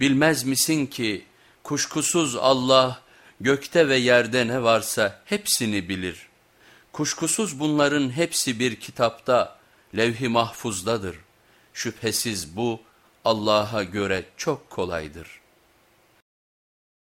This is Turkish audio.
Bilmez misin ki kuşkusuz Allah gökte ve yerde ne varsa hepsini bilir. Kuşkusuz bunların hepsi bir kitapta, levh-i mahfuzdadır. Şüphesiz bu Allah'a göre çok kolaydır.''